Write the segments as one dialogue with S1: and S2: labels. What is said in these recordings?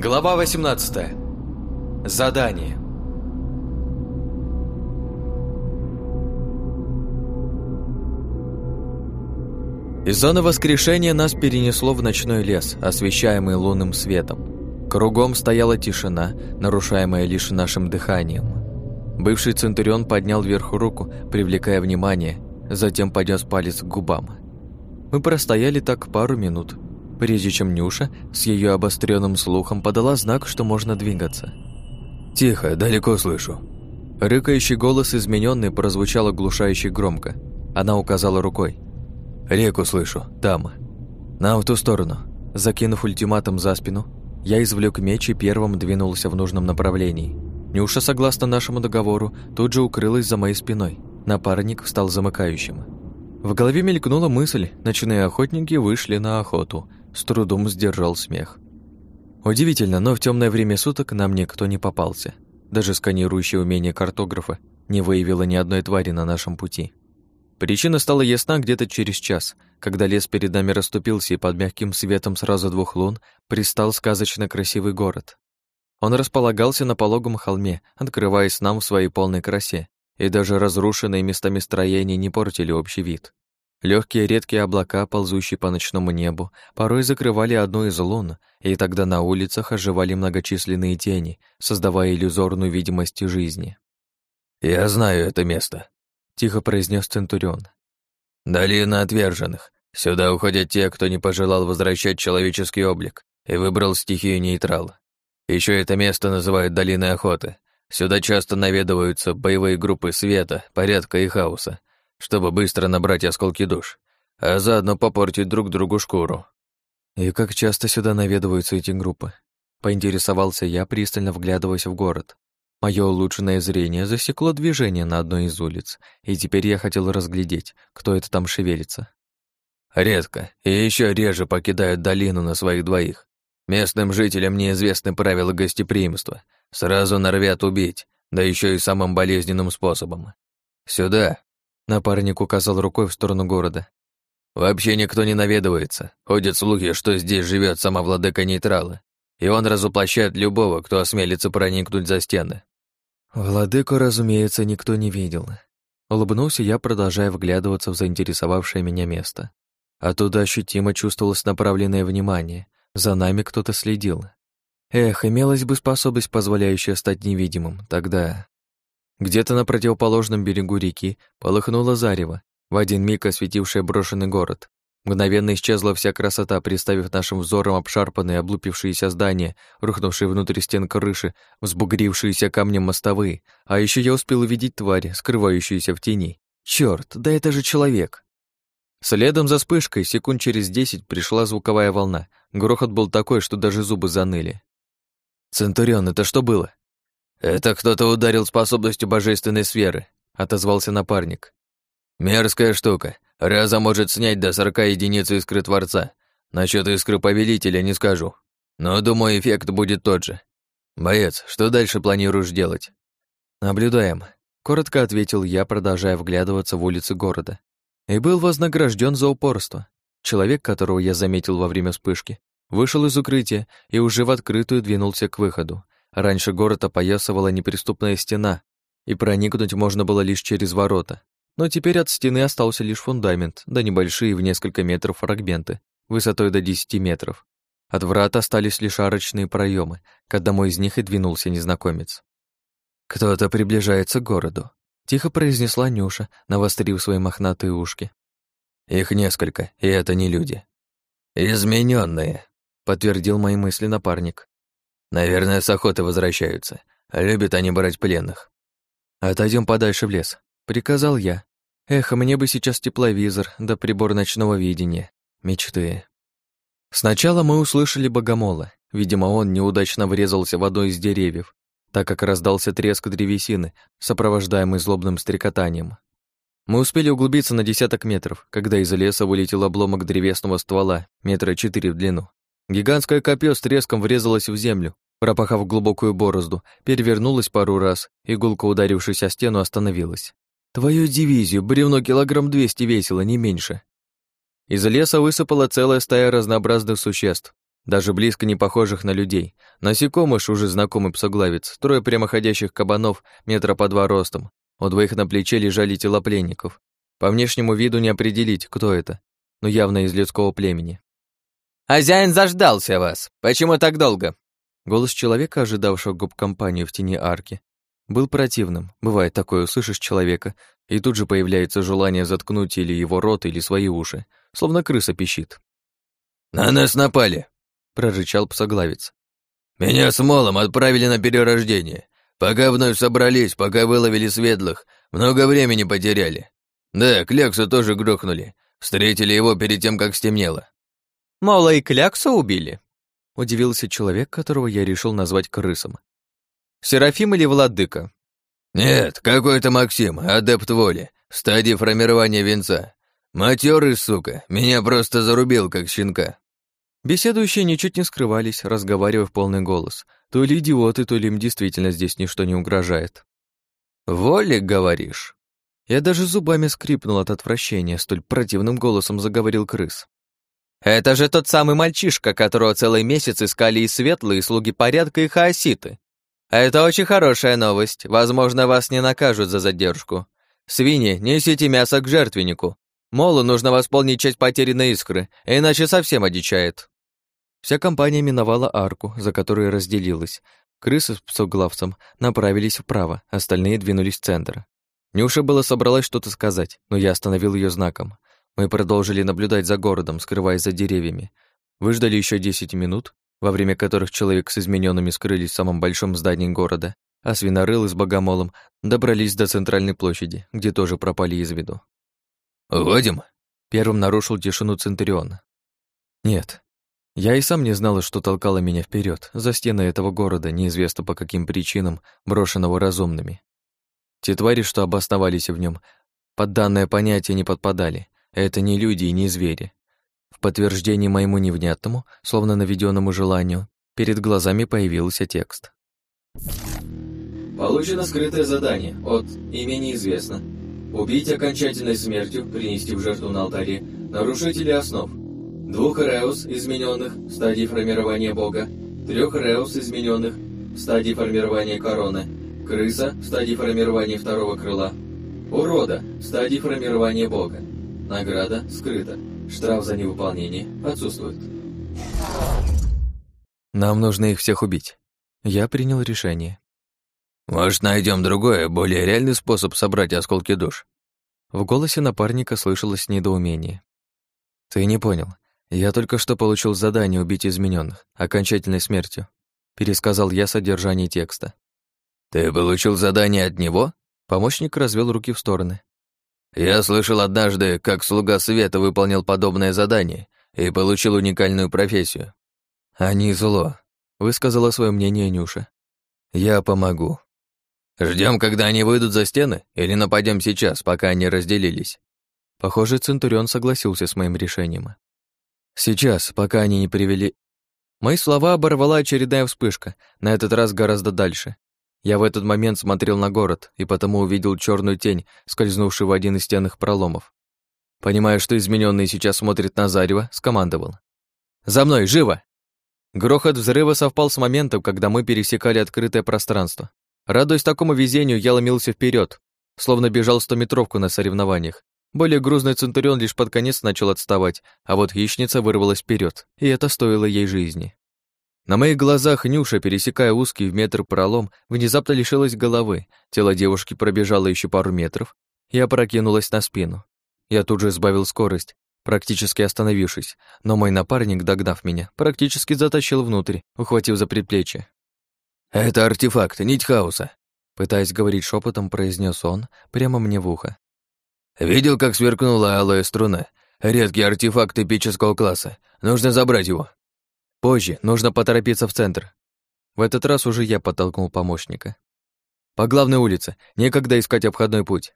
S1: Глава 18. Задание. Из зоны воскрешения нас перенесло в ночной лес, освещаемый лунным светом. Кругом стояла тишина, нарушаемая лишь нашим дыханием. Бывший Центурион поднял вверх руку, привлекая внимание, затем поднес палец к губам. Мы простояли так пару минут, прежде чем Нюша с ее обостренным слухом подала знак, что можно двигаться.
S2: «Тихо, далеко слышу».
S1: Рыкающий голос измененный прозвучал оглушающе громко. Она указала рукой.
S2: «Реку слышу, там.
S1: Нам в ту сторону». Закинув ультиматум за спину, я извлек меч и первым двинулся в нужном направлении. Нюша, согласно нашему договору, тут же укрылась за моей спиной. Напарник стал замыкающим. В голове мелькнула мысль, ночные охотники вышли на охоту, с трудом сдержал смех. Удивительно, но в темное время суток нам никто не попался. Даже сканирующее умение картографа не выявило ни одной твари на нашем пути. Причина стала ясна где-то через час, когда лес перед нами расступился, и под мягким светом сразу двух лун пристал сказочно красивый город. Он располагался на пологом холме, открываясь нам в своей полной красе, и даже разрушенные местами строения не портили общий вид. Легкие редкие облака, ползущие по ночному небу, порой закрывали одну из лун, и тогда на улицах оживали многочисленные тени, создавая иллюзорную видимость жизни.
S2: «Я знаю это место», —
S1: тихо произнес Центурион.
S2: «Долина отверженных. Сюда уходят те, кто не пожелал возвращать человеческий облик и выбрал стихию нейтрала. Еще это место называют Долиной охоты. Сюда часто наведываются боевые группы света, порядка и хаоса, чтобы быстро набрать осколки душ, а заодно попортить друг другу шкуру.
S1: И как часто сюда наведываются эти группы? Поинтересовался я, пристально вглядываясь в город. Мое улучшенное зрение засекло движение на одной из улиц, и теперь я хотел разглядеть, кто это там шевелится.
S2: Редко, и еще реже покидают долину на своих двоих. Местным жителям неизвестны правила гостеприимства. Сразу норовят убить, да еще и самым болезненным способом. Сюда,
S1: Напарник указал рукой в сторону города.
S2: «Вообще никто не наведывается. Ходят слухи, что здесь живет сама владыка нейтрала, и он разоплощает любого, кто осмелится проникнуть за стены».
S1: Владыку, разумеется, никто не видел. Улыбнулся я, продолжая вглядываться в заинтересовавшее меня место. Оттуда ощутимо чувствовалось направленное внимание. За нами кто-то следил. Эх, имелась бы способность, позволяющая стать невидимым, тогда... Где-то на противоположном берегу реки полыхнуло зарево, в один миг осветившее брошенный город. Мгновенно исчезла вся красота, приставив нашим взором обшарпанные, облупившиеся здания, рухнувшие внутрь стен крыши, взбугрившиеся камнем мостовые, а еще я успел увидеть тварь, скрывающуюся в тени. Черт, да это же человек! Следом за вспышкой, секунд через десять, пришла звуковая волна. Грохот был такой, что даже зубы заныли. «Центурион, это что было?»
S2: «Это кто-то ударил способностью божественной сферы», — отозвался напарник. «Мерзкая штука. Раза может снять до сорока единиц искры Творца. Насчет искры Повелителя не скажу. Но, думаю, эффект будет тот же. Боец, что дальше планируешь делать?»
S1: «Наблюдаем», — коротко ответил я, продолжая вглядываться в улицы города. И был вознагражден за упорство. Человек, которого я заметил во время вспышки, вышел из укрытия и уже в открытую двинулся к выходу. Раньше город опоясывала неприступная стена, и проникнуть можно было лишь через ворота. Но теперь от стены остался лишь фундамент, да небольшие в несколько метров фрагменты, высотой до 10 метров. От врат остались лишь арочные проемы, к одному из них и двинулся незнакомец. «Кто-то приближается к городу», — тихо произнесла Нюша, навострив свои мохнатые ушки.
S2: «Их несколько, и это не люди». «Измененные», — подтвердил мои мысли напарник. Наверное, с охоты возвращаются. Любят они брать пленных.
S1: Отойдем подальше в лес, приказал я. Эх, мне бы сейчас тепловизор, да прибор ночного видения. Мечты. Сначала мы услышали богомола. Видимо, он неудачно врезался в одно из деревьев, так как раздался треск древесины, сопровождаемый злобным стрекотанием. Мы успели углубиться на десяток метров, когда из леса вылетел обломок древесного ствола, метра четыре в длину. Гигантское копье с треском врезалось в землю, пропахав глубокую борозду, перевернулось пару раз, и гулко ударившись о стену, остановилась. Твою дивизию, бревно килограмм двести весило, не меньше. Из леса высыпала целая стая разнообразных существ. даже близко не похожих на людей. Насекомыш, уже знакомый псоглавец, трое прямоходящих кабанов метра по два ростом. У двоих на плече лежали тела пленников. По внешнему виду не определить, кто это, но явно из людского племени.
S2: «Хозяин заждался вас! Почему так долго?»
S1: Голос человека, ожидавшего гоп-компанию в тени арки, был противным. Бывает такое, услышишь человека, и тут же появляется желание заткнуть или его рот, или свои уши, словно крыса пищит.
S2: «На нас напали!»
S1: — прорычал псоглавец.
S2: «Меня с Молом отправили на перерождение. Пока вновь собрались, пока выловили светлых, много времени потеряли. Да, Кляксу тоже грохнули. Встретили его перед тем, как стемнело.
S1: «Мало и кляксу убили?» — удивился человек, которого я решил назвать крысом. «Серафим или Владыка?»
S2: «Нет, какой-то Максим, адепт воли, в стадии формирования венца. Матерый, сука, меня просто зарубил, как щенка».
S1: Беседующие ничуть не скрывались, разговаривая в полный голос. То ли идиоты, то ли им действительно здесь ничто не угрожает. «Воли, говоришь?» Я даже зубами скрипнул от отвращения, столь противным голосом заговорил крыс. Это же тот самый мальчишка, которого целый месяц искали и светлые, и слуги порядка, и хаоситы. Это очень хорошая новость. Возможно, вас не накажут за задержку. Свиньи, несите мясо к жертвеннику. Молу нужно восполнить часть потерянной искры, иначе совсем одичает. Вся компания миновала арку, за которой разделилась. Крысы с псоглавцем направились вправо, остальные двинулись в центр. Нюша было собралась что-то сказать, но я остановил ее знаком. Мы продолжили наблюдать за городом, скрываясь за деревьями. Выждали еще 10 минут, во время которых человек с измененными скрылись в самом большом здании города, а свинорылы с богомолом добрались до центральной площади, где тоже пропали из виду.
S2: «Уходим?»
S1: Первым нарушил тишину Центурион. «Нет. Я и сам не знала, что толкало меня вперед за стены этого города, неизвестно по каким причинам, брошенного разумными. Те твари, что обосновались в нем, под данное понятие не подпадали, это не люди и не звери. В подтверждении моему невнятному, словно наведенному желанию, перед глазами появился текст.
S3: Получено скрытое задание от «Имя неизвестно». Убить окончательной смертью, принести в жертву на алтаре, нарушителей основ. Двух Реус, измененных в стадии формирования Бога, трех Реус, измененных в стадии формирования короны, крыса в стадии формирования второго крыла, урода в стадии формирования Бога, Награда скрыта. Штраф за невыполнение отсутствует.
S1: Нам нужно их всех убить. Я принял решение.
S2: Может, найдем другой, более реальный способ собрать осколки душ?
S1: В голосе напарника слышалось недоумение. Ты не понял. Я только что получил задание убить измененных окончательной смертью. Пересказал я содержание текста.
S2: Ты получил задание от него?
S1: Помощник развел руки в стороны.
S2: Я слышал однажды, как слуга света выполнил подобное задание и получил уникальную профессию.
S1: Они зло, высказала свое мнение Нюша. Я помогу.
S2: Ждем, когда они выйдут за стены, или нападем сейчас, пока они разделились?
S1: Похоже, Центурион согласился с моим решением. Сейчас, пока они не привели... Мои слова оборвала очередная вспышка, на этот раз гораздо дальше. Я в этот момент смотрел на город и потому увидел черную тень, скользнувшую в один из стенных проломов. Понимая, что измененный сейчас смотрит на зарево, скомандовал. «За мной, живо!» Грохот взрыва совпал с моментом, когда мы пересекали открытое пространство. Радуясь такому везению, я ломился вперед, словно бежал стометровку на соревнованиях. Более грузный Центурион лишь под конец начал отставать, а вот хищница вырвалась вперед, и это стоило ей жизни. На моих глазах Нюша, пересекая узкий в метр пролом, внезапно лишилась головы. Тело девушки пробежало еще пару метров и опрокинулось на спину. Я тут же сбавил скорость, практически остановившись, но мой напарник, догнав меня, практически затащил внутрь, ухватив за предплечье.
S2: «Это артефакт, нить хаоса»,
S1: пытаясь говорить шепотом, произнес он прямо мне в ухо.
S2: «Видел, как сверкнула алая струна? Редкий артефакт эпического класса. Нужно забрать его».
S1: Позже, нужно поторопиться в центр. В этот раз уже я подтолкнул помощника. По главной улице, некогда искать обходной путь.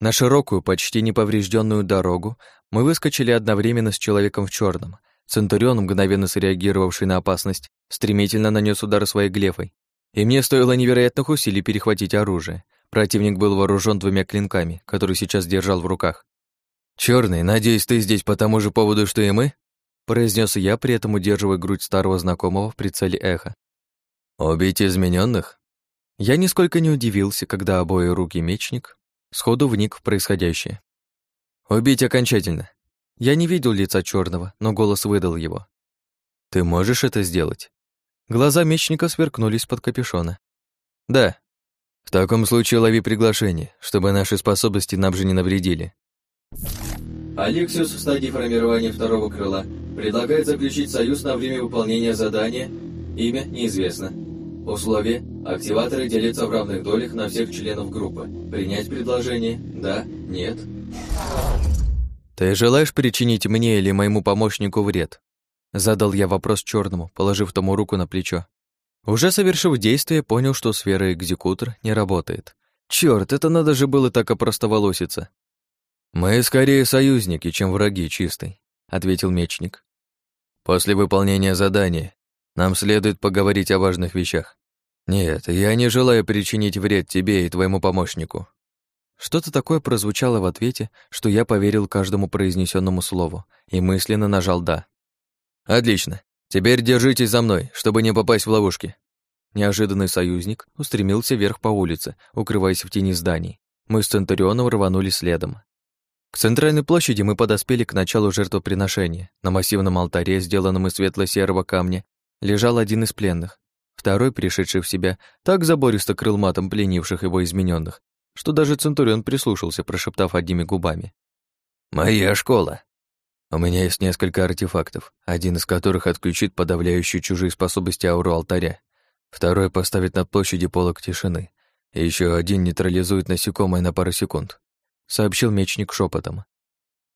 S1: На широкую, почти неповрежденную дорогу мы выскочили одновременно с человеком в черном. Центурион, мгновенно среагировавший на опасность, стремительно нанес удар своей глефой. И мне стоило невероятных усилий перехватить оружие. Противник был вооружен двумя клинками, которые сейчас держал в руках.
S2: Черный, надеюсь, ты здесь по тому же поводу, что и мы?»
S1: Произнес я, при этом удерживая грудь старого знакомого в прицеле эха.
S2: «Убить измененных?
S1: Я нисколько не удивился, когда обои руки мечник сходу вник в происходящее. «Убить окончательно». Я не видел лица черного, но голос выдал его. «Ты можешь это сделать?» Глаза мечника сверкнулись под капюшона. «Да. В таком случае лови приглашение, чтобы наши способности нам же не навредили».
S3: Алексиус в стадии формирования второго крыла предлагает заключить союз на время выполнения задания. Имя неизвестно. Условие – активаторы делятся в равных долях на всех членов группы. Принять предложение? Да? Нет?
S1: «Ты желаешь причинить мне или моему помощнику вред?» Задал я вопрос черному, положив тому руку на плечо. Уже совершив действие, понял, что сфера экзекутор не работает. Черт, это надо же было так опростоволоситься. «Мы скорее союзники, чем враги, чистый», — ответил мечник. «После выполнения задания нам следует поговорить о важных вещах. Нет, я не желаю причинить вред тебе и твоему помощнику». Что-то такое прозвучало в ответе, что я поверил каждому произнесенному слову и мысленно нажал «да». «Отлично. Теперь держитесь за мной, чтобы не попасть в ловушки». Неожиданный союзник устремился вверх по улице, укрываясь в тени зданий. Мы с Центурионом рванули следом. К центральной площади мы подоспели к началу жертвоприношения. На массивном алтаре, сделанном из светло-серого камня, лежал один из пленных. Второй, пришедший в себя, так забористо крыл матом пленивших его измененных, что даже Центурион прислушался, прошептав одними губами. «Моя школа. У меня есть несколько артефактов, один из которых отключит подавляющие чужие способности ауру алтаря, второй поставит на площади полок тишины, и еще один нейтрализует насекомое на пару секунд сообщил мечник шепотом.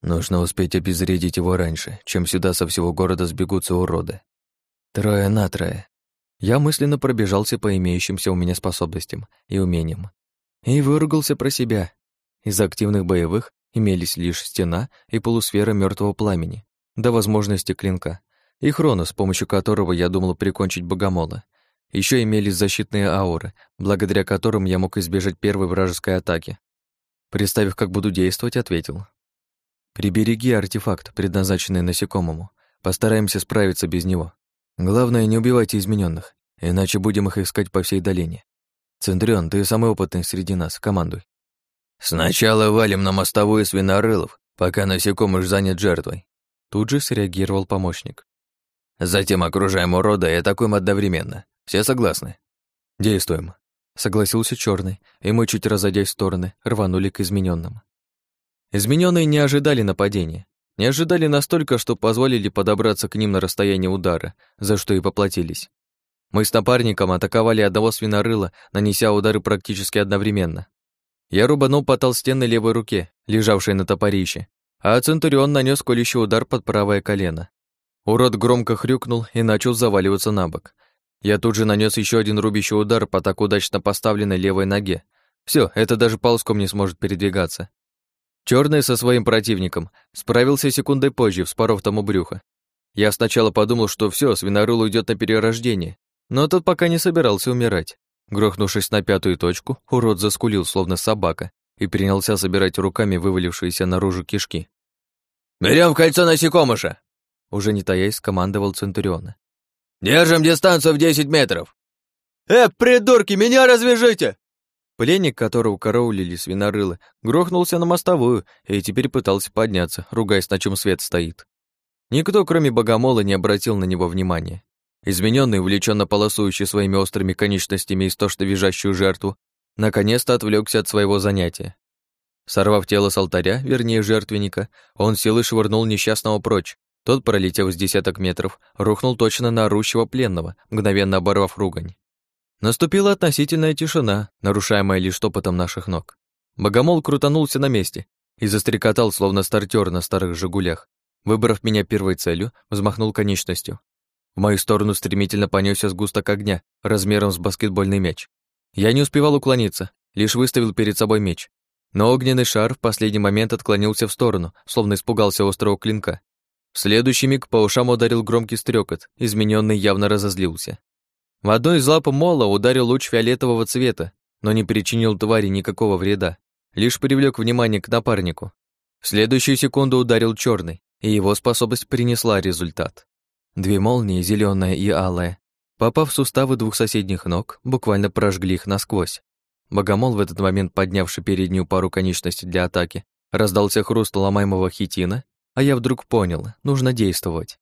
S1: Нужно успеть обезвредить его раньше, чем сюда со всего города сбегутся уроды. Трое на трое. Я мысленно пробежался по имеющимся у меня способностям и умениям. И выругался про себя. Из активных боевых имелись лишь стена и полусфера мертвого пламени, до возможности клинка, и хрона, с помощью которого я думал прикончить богомола. Еще имелись защитные ауры, благодаря которым я мог избежать первой вражеской атаки. Представив, как буду действовать, ответил. «Прибереги артефакт, предназначенный насекомому. Постараемся справиться без него. Главное, не убивайте измененных, иначе будем их искать по всей долине. Центурион, ты самый опытный среди нас, командуй».
S2: «Сначала валим на мостовую свинорылов, пока насекомых занят жертвой»,
S1: тут же среагировал помощник.
S2: «Затем окружаем урода и атакуем одновременно. Все согласны?»
S1: «Действуем», Согласился черный, и мы, чуть разойдясь в стороны, рванули к измененным. Измененные не ожидали нападения. Не ожидали настолько, что позволили подобраться к ним на расстояние удара, за что и поплатились. Мы с напарником атаковали одного свинорыла, нанеся удары практически одновременно. Я рубанул по толстенной левой руке, лежавшей на топорище, а Центурион нанес колющий удар под правое колено. Урод громко хрюкнул и начал заваливаться на бок, я тут же нанес еще один рубящий удар по так удачно поставленной левой ноге. Все, это даже ползком не сможет передвигаться. Черный со своим противником справился секундой позже, вспоров тому брюхо. Я сначала подумал, что все, свинорыл уйдет на перерождение, но тот пока не собирался умирать. Грохнувшись на пятую точку, урод заскулил, словно собака, и принялся собирать руками вывалившиеся наружу кишки.
S2: «Берем кольцо насекомыша!»
S1: Уже не таясь, командовал Центуриона.
S2: «Держим дистанцию в десять метров!»
S1: «Э, придурки, меня развяжите!» Пленник, которого караулили свинорылы, грохнулся на мостовую и теперь пытался подняться, ругаясь, на чем свет стоит. Никто, кроме богомола, не обратил на него внимания. Измененный, увлеченно полосующий своими острыми конечностями истошно визжащую жертву, наконец-то отвлекся от своего занятия. Сорвав тело с алтаря, вернее жертвенника, он силой швырнул несчастного прочь, тот, пролетев с десяток метров, рухнул точно на орущего пленного, мгновенно оборвав ругань. Наступила относительная тишина, нарушаемая лишь топотом наших ног. Богомол крутанулся на месте и застрекотал, словно стартер на старых «Жигулях». Выбрав меня первой целью, взмахнул конечностью. В мою сторону стремительно понесся сгусток огня, размером с баскетбольный мяч. Я не успевал уклониться, лишь выставил перед собой меч. Но огненный шар в последний момент отклонился в сторону, словно испугался острого клинка, в следующий миг по ушам ударил громкий стрекот, измененный явно разозлился. В одной из лап мола ударил луч фиолетового цвета, но не причинил твари никакого вреда, лишь привлек внимание к напарнику. В следующую секунду ударил черный, и его способность принесла результат. Две молнии, зеленая и алая, попав в суставы двух соседних ног, буквально прожгли их насквозь. Богомол, в этот момент поднявший переднюю пару конечностей для атаки, раздался хруст ломаемого хитина, а я вдруг понял, нужно действовать.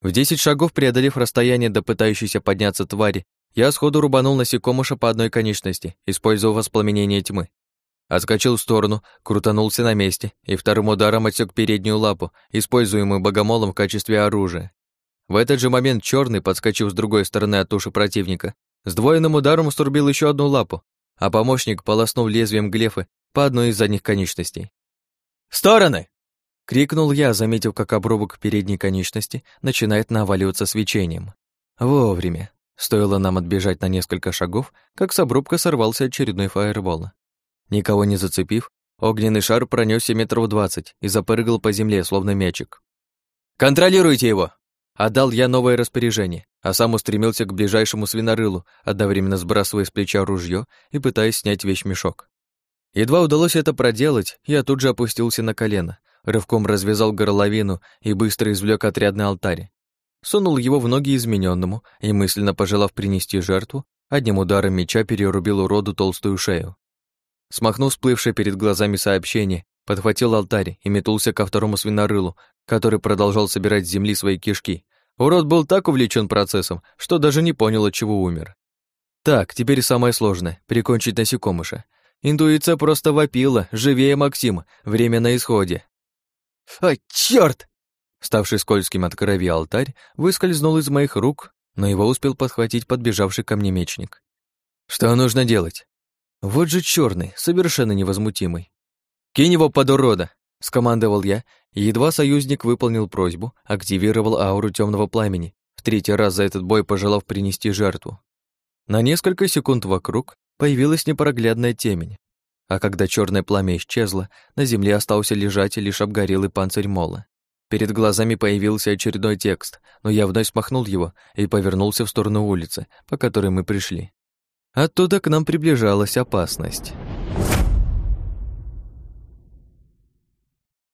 S1: В десять шагов, преодолев расстояние до пытающейся подняться твари, я сходу рубанул насекомыша по одной конечности, используя воспламенение тьмы. Отскочил в сторону, крутанулся на месте и вторым ударом отсек переднюю лапу, используемую богомолом в качестве оружия. В этот же момент черный, подскочив с другой стороны от туши противника, с двойным ударом струбил еще одну лапу, а помощник полоснул лезвием глефы по одной из задних конечностей. «Стороны!» — крикнул я, заметив, как обрубок передней конечности начинает наваливаться свечением. Вовремя. Стоило нам отбежать на несколько шагов, как с обрубка сорвался очередной фаербол. Никого не зацепив, огненный шар пронесся метров двадцать и запрыгал по земле, словно мячик. «Контролируйте его!» Отдал я новое распоряжение, а сам устремился к ближайшему свинорылу, одновременно сбрасывая с плеча ружье и пытаясь снять вещмешок. Едва удалось это проделать, я тут же опустился на колено, рывком развязал горловину и быстро извлек отрядный алтарь. Сунул его в ноги измененному и, мысленно пожелав принести жертву, одним ударом меча перерубил уроду толстую шею. Смахнув всплывшее перед глазами сообщение, подхватил алтарь и метнулся ко второму свинорылу, который продолжал собирать с земли свои кишки. Урод был так увлечен процессом, что даже не понял, от чего умер. Так, теперь самое сложное — прикончить насекомыша. Интуиция просто вопила, живее Максим, время на исходе. «Ой, чёрт!» Ставший скользким от крови алтарь выскользнул из моих рук, но его успел подхватить подбежавший ко мне мечник. «Что нужно делать?» «Вот же черный, совершенно невозмутимый. Кинь его под урода!» скомандовал я, и едва союзник выполнил просьбу, активировал ауру темного пламени, в третий раз за этот бой пожелав принести жертву. На несколько секунд вокруг появилась непроглядная темень, а когда черное пламя исчезло, на земле остался лежать лишь обгорелый панцирь мола. Перед глазами появился очередной текст, но я вновь смахнул его и повернулся в сторону улицы, по которой мы пришли. Оттуда к нам приближалась опасность.